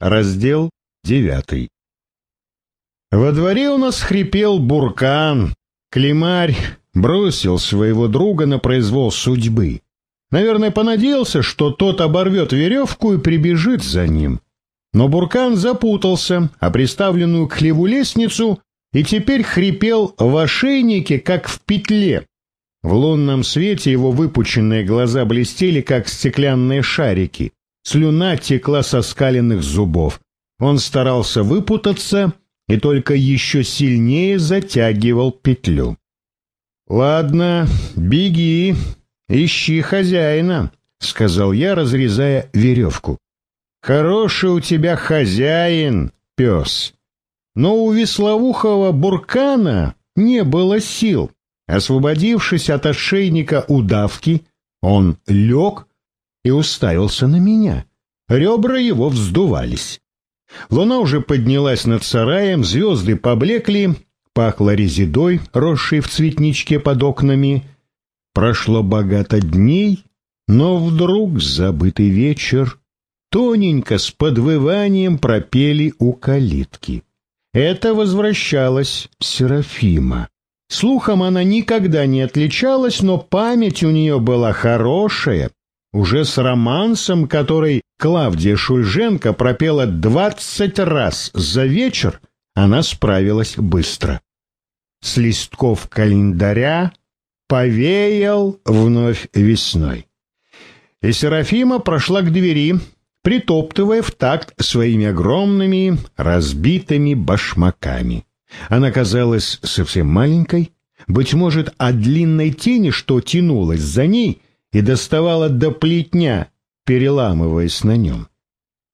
Раздел девятый. Во дворе у нас хрипел буркан. Климарь бросил своего друга на произвол судьбы. Наверное, понадеялся, что тот оборвет веревку и прибежит за ним. Но буркан запутался, а приставленную к хлеву лестницу и теперь хрипел в ошейнике, как в петле. В лунном свете его выпученные глаза блестели, как стеклянные шарики. Слюна текла со скаленных зубов. Он старался выпутаться и только еще сильнее затягивал петлю. «Ладно, беги, ищи хозяина», — сказал я, разрезая веревку. «Хороший у тебя хозяин, пес». Но у веслоухого буркана не было сил. Освободившись от ошейника удавки, он лег и уставился на меня. Ребра его вздувались. Луна уже поднялась над сараем, звезды поблекли, пахло резидой, росшей в цветничке под окнами. Прошло богато дней, но вдруг забытый вечер тоненько с подвыванием пропели у калитки. Это возвращалась Серафима. Слухом она никогда не отличалась, но память у нее была хорошая, уже с романсом, который Клавдия Шульженко пропела двадцать раз за вечер, она справилась быстро. С листков календаря повеял вновь весной. И Серафима прошла к двери, притоптывая в такт своими огромными разбитыми башмаками. Она казалась совсем маленькой, быть может, от длинной тени, что тянулась за ней и доставала до плетня, переламываясь на нем.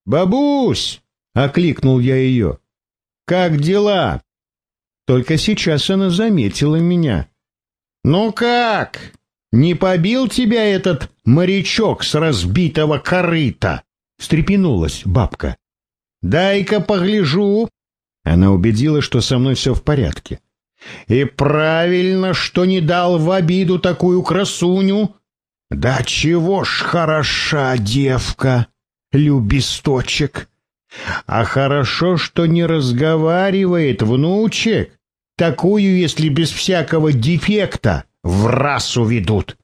«Бабусь!» — окликнул я ее. «Как дела?» Только сейчас она заметила меня. «Ну как? Не побил тебя этот морячок с разбитого корыта?» — встрепенулась бабка. «Дай-ка погляжу». Она убедила, что со мной все в порядке. «И правильно, что не дал в обиду такую красуню. Да чего ж хороша девка, любисточек. А хорошо, что не разговаривает внучек. Такую, если без всякого дефекта, в раз уведут.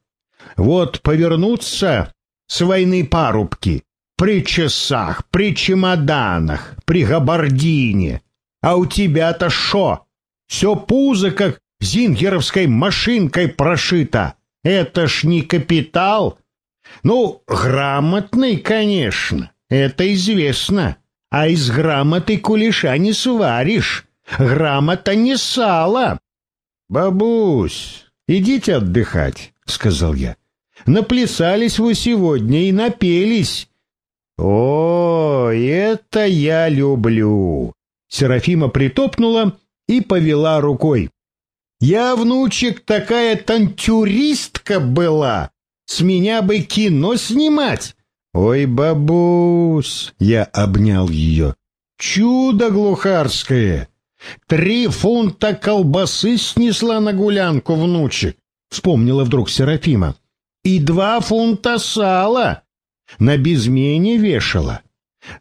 Вот повернутся с войны парубки, при часах, при чемоданах, при габардине. А у тебя-то шо? Все пузо, как зингеровской машинкой прошито. Это ж не капитал. Ну, грамотный, конечно, это известно. А из грамоты кулеша не сваришь. Грамота не сало. Бабусь, идите отдыхать, сказал я. Наплясались вы сегодня и напелись. О, это я люблю. Серафима притопнула и повела рукой. Я, внучек, такая танцюристка была. С меня бы кино снимать. Ой, бабусь, я обнял ее. Чудо глухарское. Три фунта колбасы снесла на гулянку внучек. Вспомнила вдруг Серафима. И два фунта сала. На безмене вешала.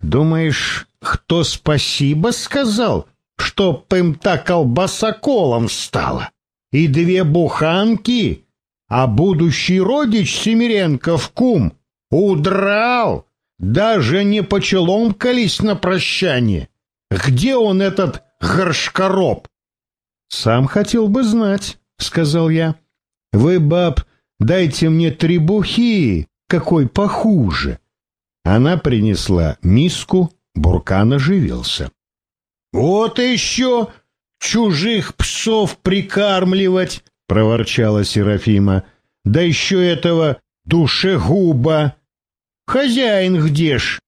Думаешь, кто спасибо сказал, чтоб им та колбаса колом стала. И две буханки, а будущий родич Семиренков кум удрал, даже не почеломкались на прощание. Где он, этот горшкороб? Сам хотел бы знать, сказал я. Вы, баб, дайте мне три бухи, какой похуже. Она принесла миску, Буркан оживился. «Вот еще чужих псов прикармливать!» — проворчала Серафима. «Да еще этого душегуба! Хозяин где ж?»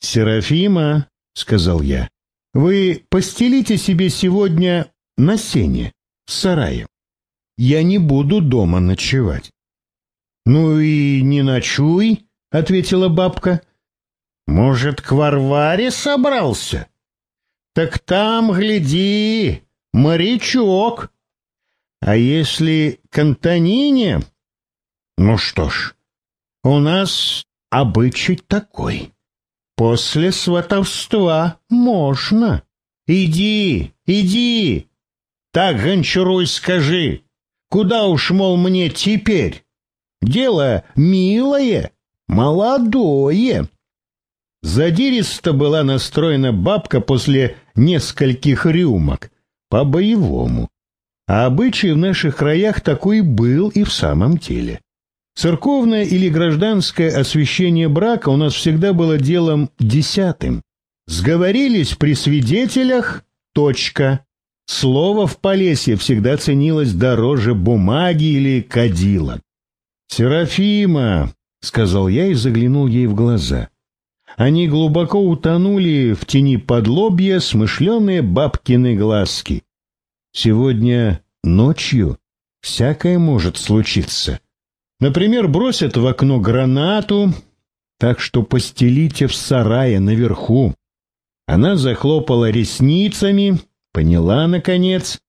«Серафима», — сказал я, — «вы постелите себе сегодня на сене, в сарае. Я не буду дома ночевать». «Ну и не ночуй», — ответила бабка. Может, к Варваре собрался? Так там, гляди, морячок. А если к Антонине? Ну что ж, у нас обычай такой. после сватовства можно. Иди, иди. Так, Гончаруй, скажи, куда уж, мол, мне теперь? Дело милое, молодое. Задиристо была настроена бабка после нескольких рюмок, по-боевому. А обычай в наших краях такой был и в самом деле. Церковное или гражданское освящение брака у нас всегда было делом десятым. Сговорились при свидетелях — точка. Слово в Полесье всегда ценилось дороже бумаги или кадила. «Серафима», — сказал я и заглянул ей в глаза. Они глубоко утонули в тени подлобья смышленые бабкины глазки. Сегодня ночью всякое может случиться. Например, бросят в окно гранату, так что постелите в сарае наверху. Она захлопала ресницами, поняла, наконец.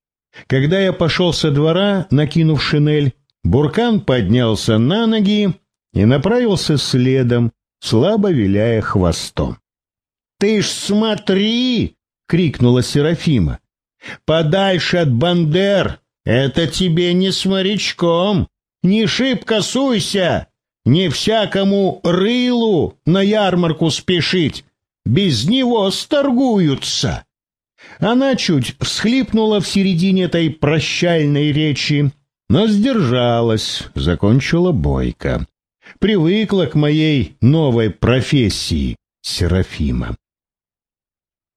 Когда я пошел со двора, накинув шинель, Буркан поднялся на ноги и направился следом, слабо виляя хвостом. — Ты ж смотри! — крикнула Серафима. — Подальше от Бандер! Это тебе не с морячком! Не шибко суйся! Не всякому рылу на ярмарку спешить! Без него сторгуются!» Она чуть всхлипнула в середине этой прощальной речи, но сдержалась, закончила бойко привыкла к моей новой профессии, Серафима.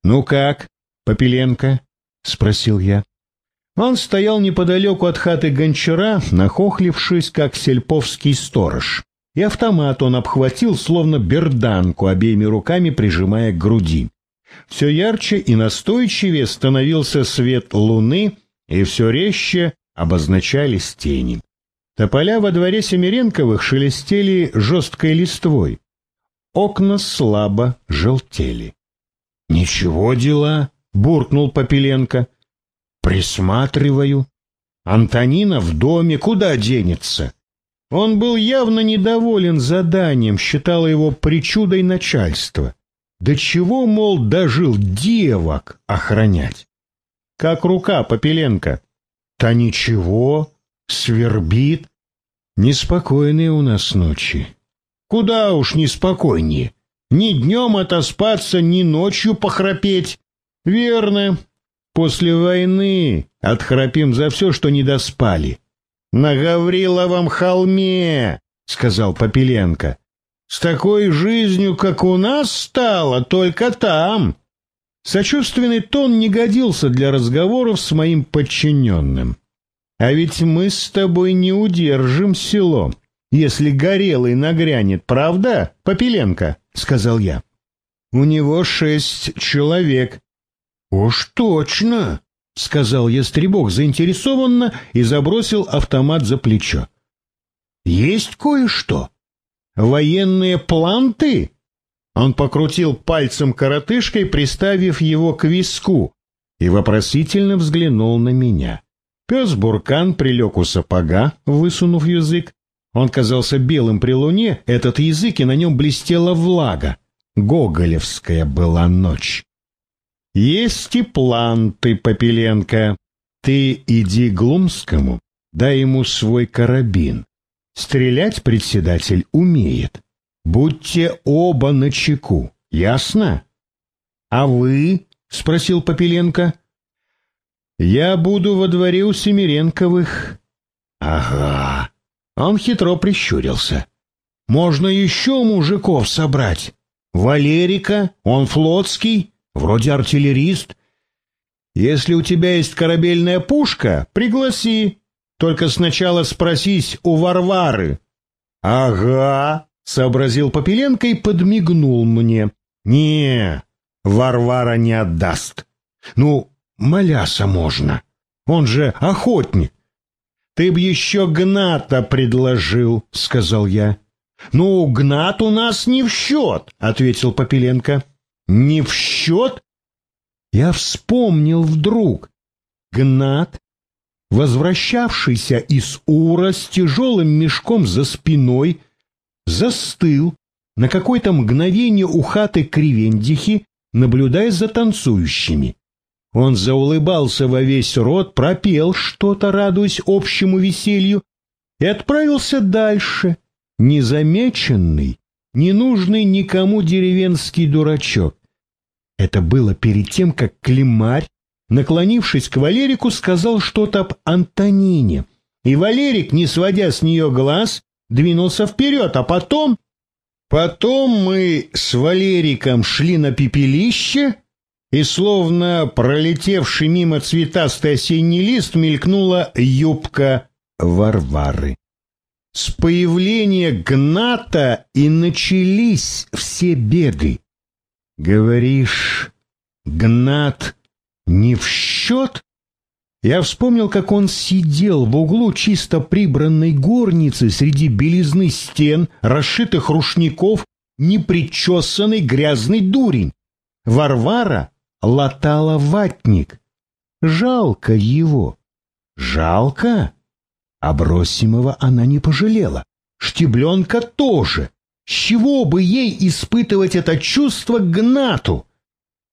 «Ну как, Попеленко?» — спросил я. Он стоял неподалеку от хаты гончара, нахохлившись, как сельповский сторож. И автомат он обхватил, словно берданку, обеими руками прижимая к груди. Все ярче и настойчивее становился свет луны, и все резче обозначались тени. Тополя во дворе Семеренковых шелестели жесткой листвой. Окна слабо желтели. — Ничего дела, — буркнул Попеленко. — Присматриваю. Антонина в доме, куда денется? Он был явно недоволен заданием, считал его причудой начальства. До чего, мол, дожил девок охранять? Как рука Попеленко. Та ничего, свербит. Неспокойные у нас ночи. Куда уж неспокойнее. Ни днем отоспаться, ни ночью похрапеть. Верно. После войны отхрапим за все, что не доспали. На Гавриловом холме, сказал Попеленко. С такой жизнью, как у нас стало, только там. Сочувственный тон не годился для разговоров с моим подчиненным. А ведь мы с тобой не удержим село, если Горелый нагрянет, правда, Попеленко? — сказал я. — У него шесть человек. — Уж точно, — сказал ястребок заинтересованно и забросил автомат за плечо. — Есть кое-что. Военные планты? Он покрутил пальцем коротышкой, приставив его к виску, и вопросительно взглянул на меня. — Пес-буркан прилег у сапога, высунув язык. Он казался белым при луне, этот язык, и на нем блестела влага. Гоголевская была ночь. «Есть и план ты, Попеленко. Ты иди Глумскому, дай ему свой карабин. Стрелять председатель умеет. Будьте оба на чеку, ясно?» «А вы?» — спросил Попеленко. Я буду во дворе у Семиренковых. Ага. Он хитро прищурился. Можно еще мужиков собрать. Валерика, он флотский, вроде артиллерист. Если у тебя есть корабельная пушка, пригласи. Только сначала спросись у Варвары. Ага, сообразил Попеленко и подмигнул мне. Не, Варвара не отдаст. Ну, Маляса можно. Он же охотник. Ты б еще Гната предложил, сказал я. Ну, Гнат у нас не в счет, ответил Попеленко. Не в счет? Я вспомнил вдруг. Гнат, возвращавшийся из Ура с тяжелым мешком за спиной, застыл, на какое-то мгновение у хаты Кривендихи, наблюдая за танцующими. Он заулыбался во весь рот, пропел что-то, радуясь общему веселью, и отправился дальше, незамеченный, ненужный никому деревенский дурачок. Это было перед тем, как Климарь, наклонившись к Валерику, сказал что-то об Антонине, и Валерик, не сводя с нее глаз, двинулся вперед, а потом... Потом мы с Валериком шли на пепелище, и словно пролетевший мимо цветастый осенний лист мелькнула юбка Варвары. С появления Гната и начались все беды. Говоришь, Гнат не в счет? Я вспомнил, как он сидел в углу чисто прибранной горницы среди белизны стен, расшитых рушников, непричесанный грязный дурень. Варвара латала ватник. Жалко его. Жалко? Обросимого она не пожалела. Штебленка тоже. С чего бы ей испытывать это чувство к Гнату?